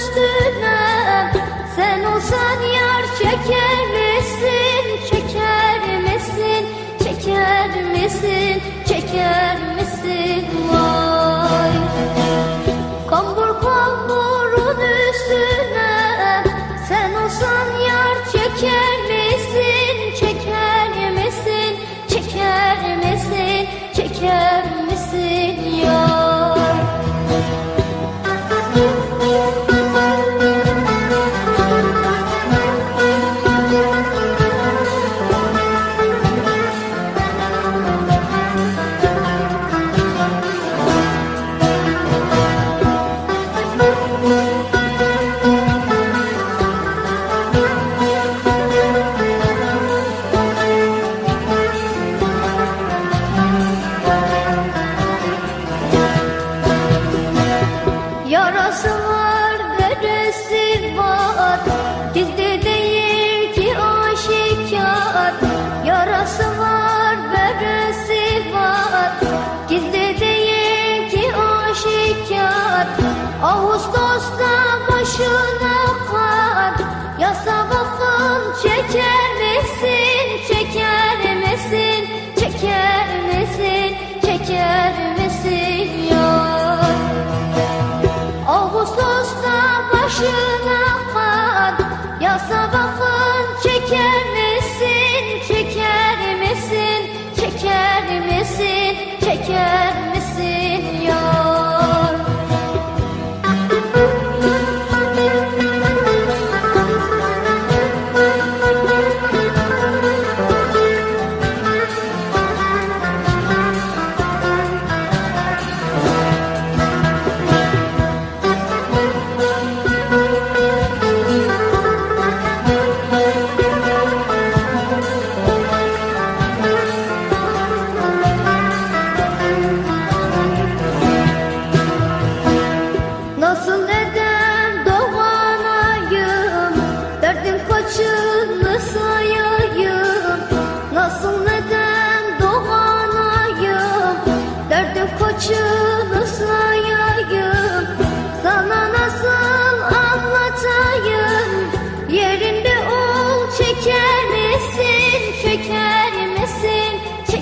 üstüne. Sen olsan yar çeker misin, çeker misin, çeker misin, çeker misin? Vay. Kambur kamburun üstüne. Sen olsan yar çeker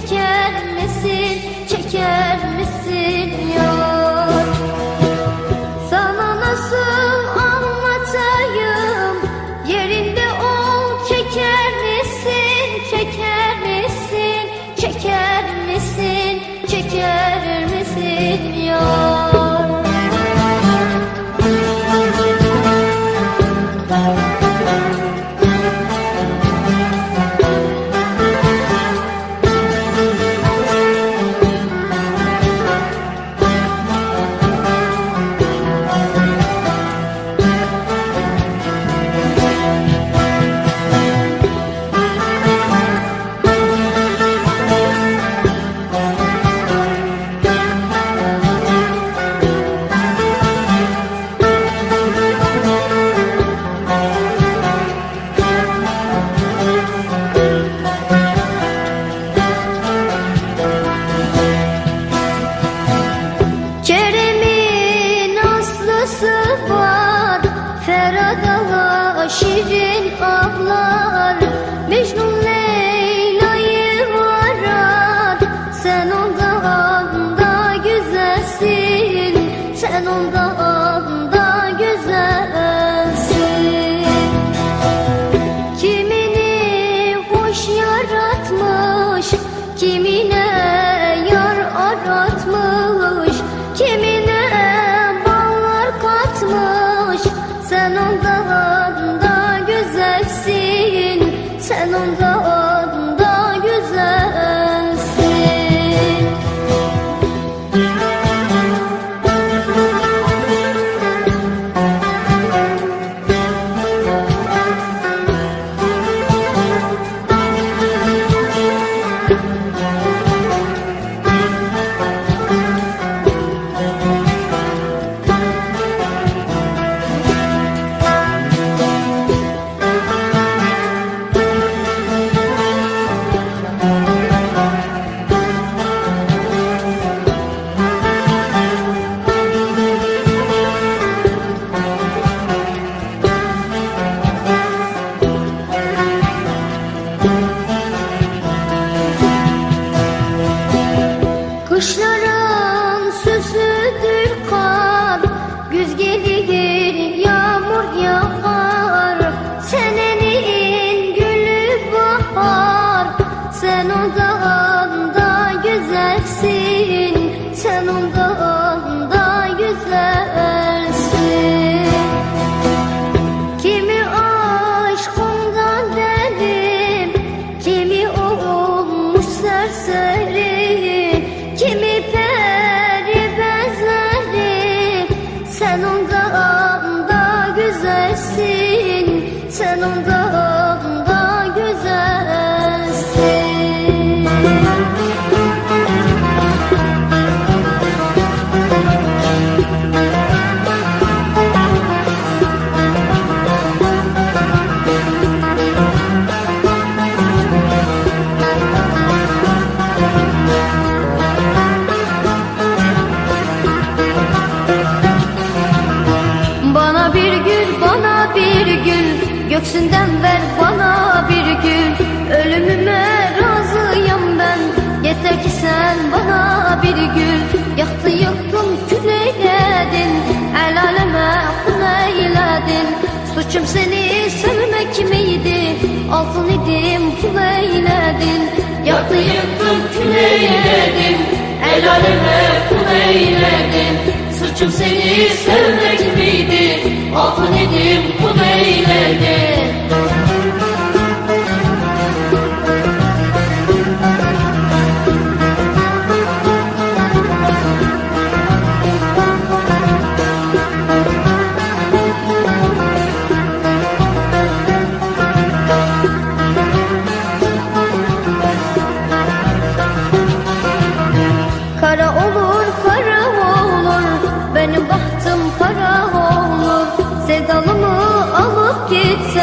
Çeker misin? Çeker misin? Yar 才能够 Suçum seni sevmek miydi? Altın idim kul eyledin Yaktı yıktın kül eyledin El aleme kul eyledin Suçum seni sevmek miydi? Altın idim kul eyledin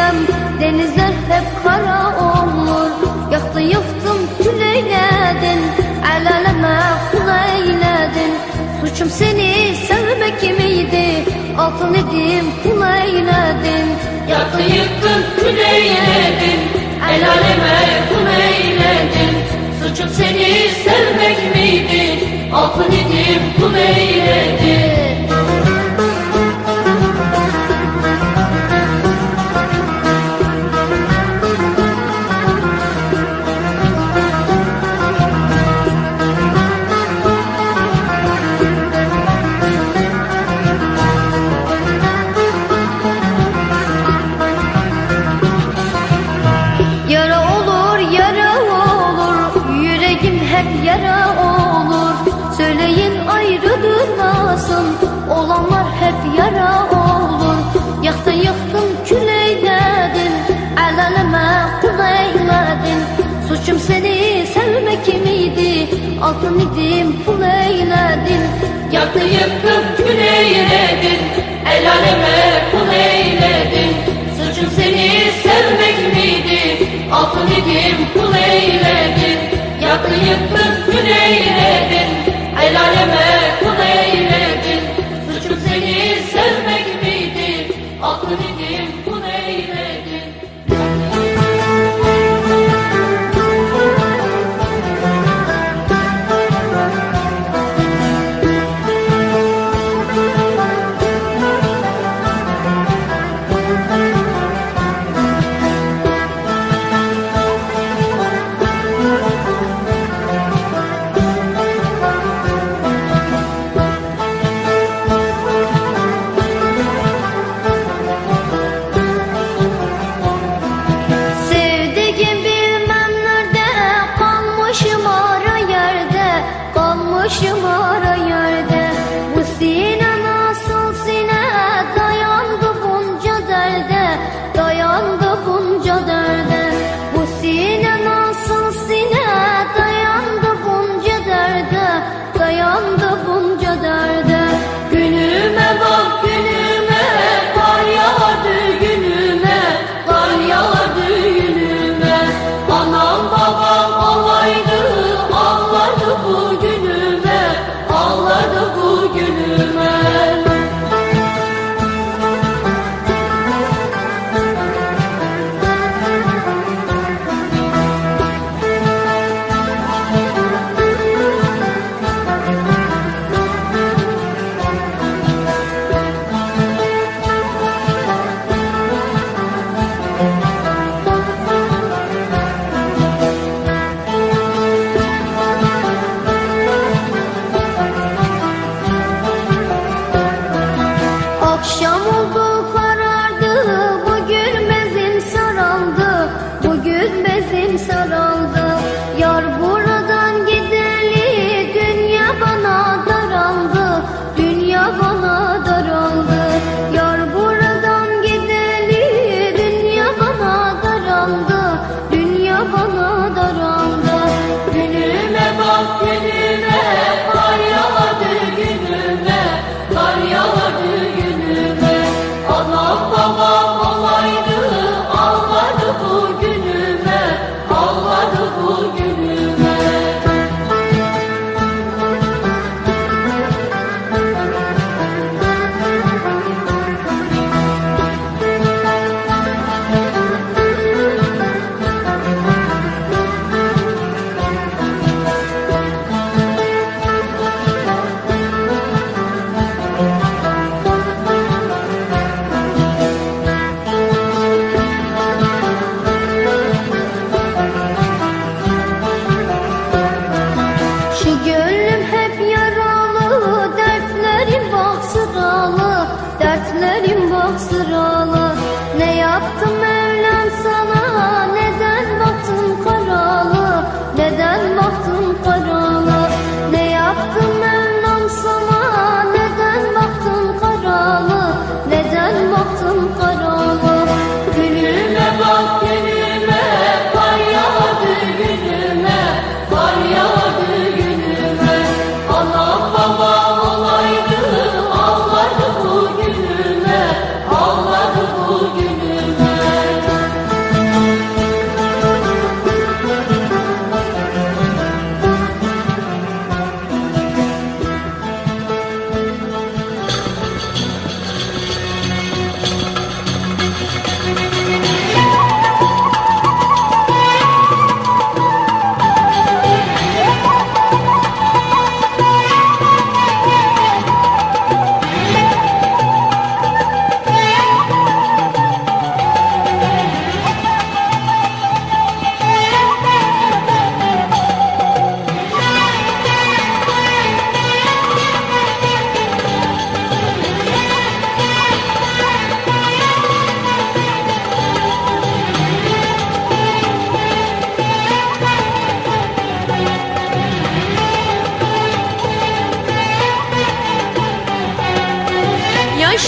gitsem Denizler hep kara olur. Yaktı yıktım kül eyledin. El aleme kul eyledin. Suçum seni sevmek miydi? Altın idim kul eyledin. Yaktı yıktın kül eyledin. El aleme kul eyledin. Suçum seni sevmek miydi? Altın idim kul eyledin Altın idim kul eyledin Yaktı yıktın kül eyledin El aleme kul eyledin Suçum seni sevmek miydi? Altın idim kul eyledin Yaktı yıktın kül eyledin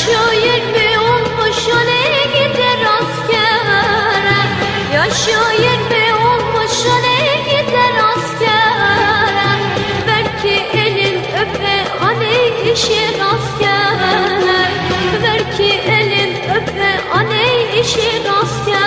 Yaşayın mı? Olmuş ne gider askere? Yaşayın mı? Olmuş ne gider askere? Belki elin öpe hani işin askere? Belki elin öpe hani işin askere?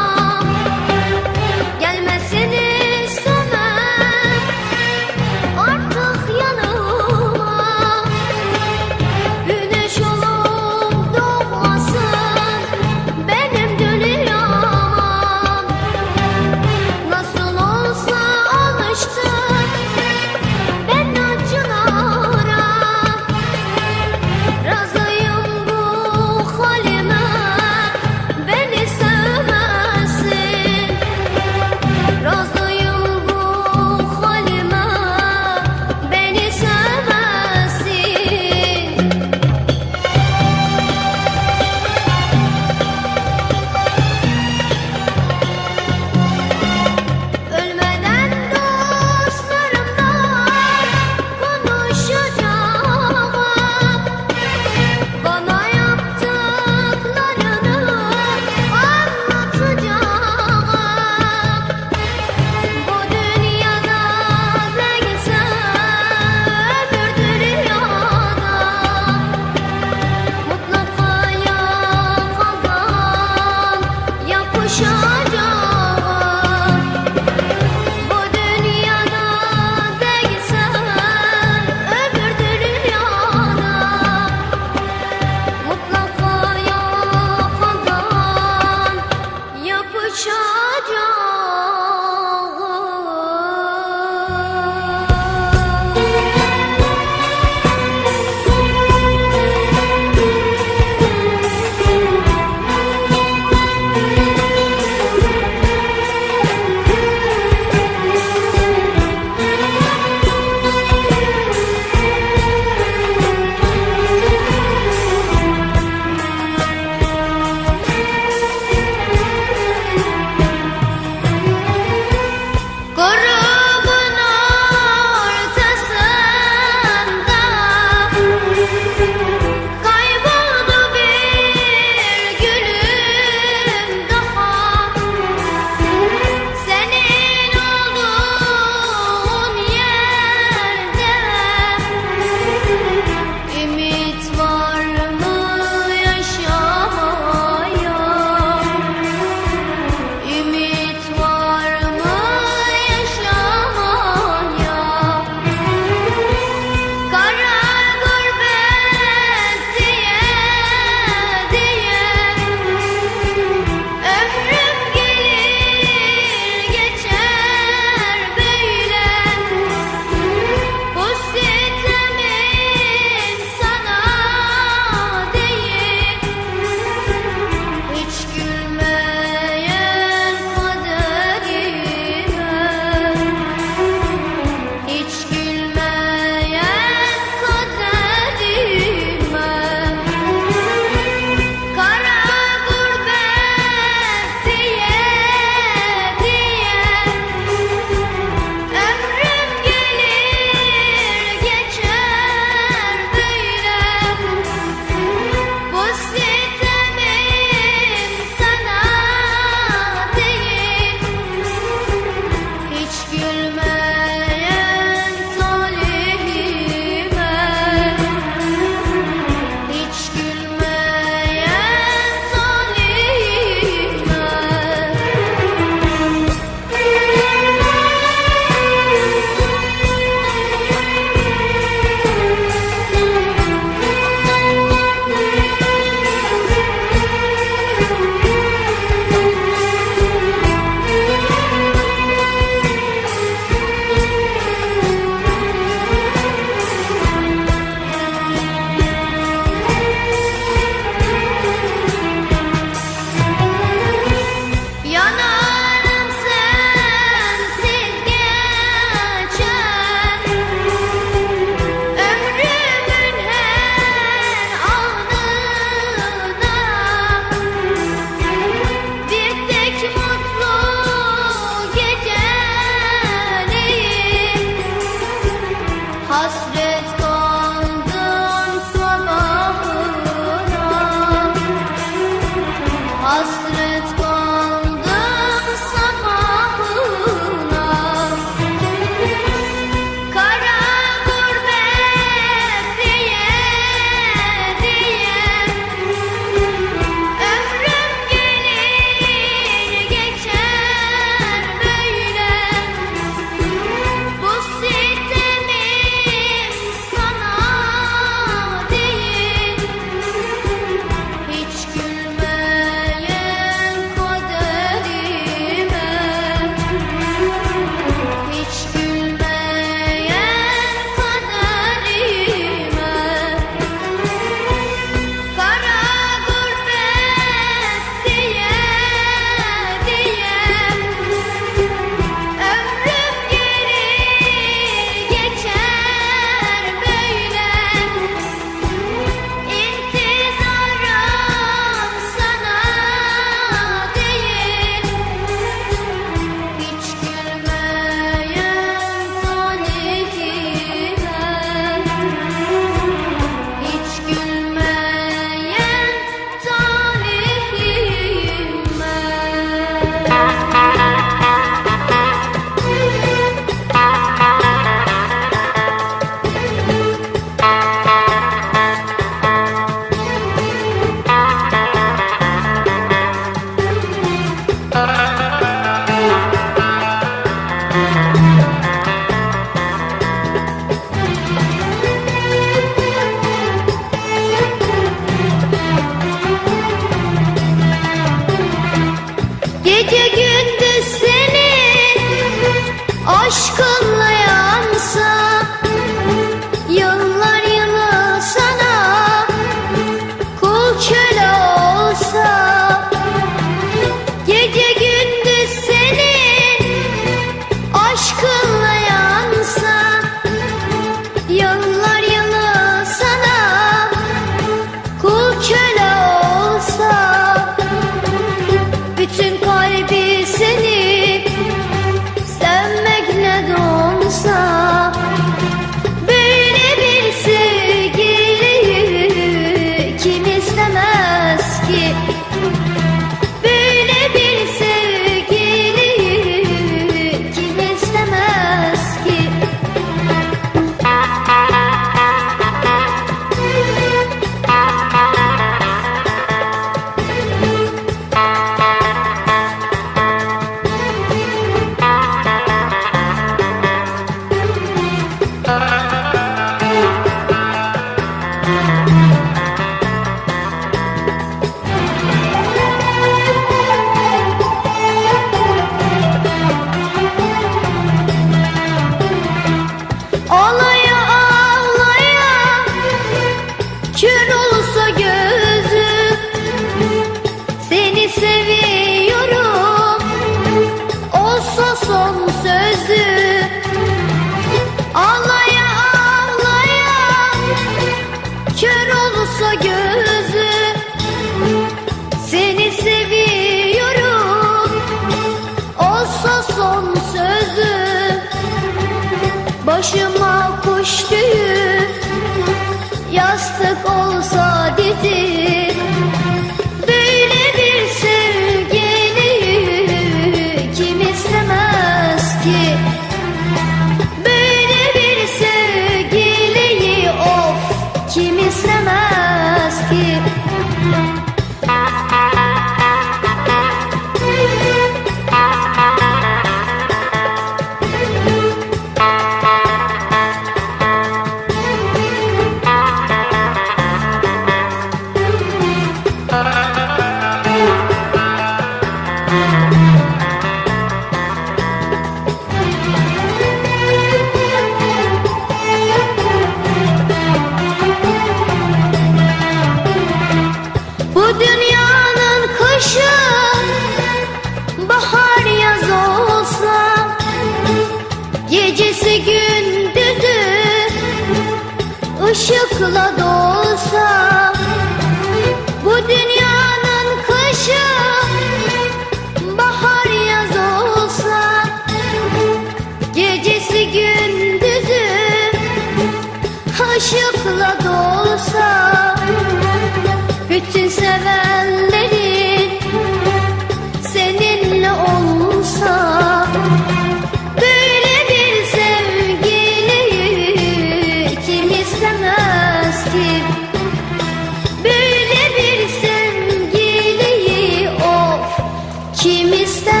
que me está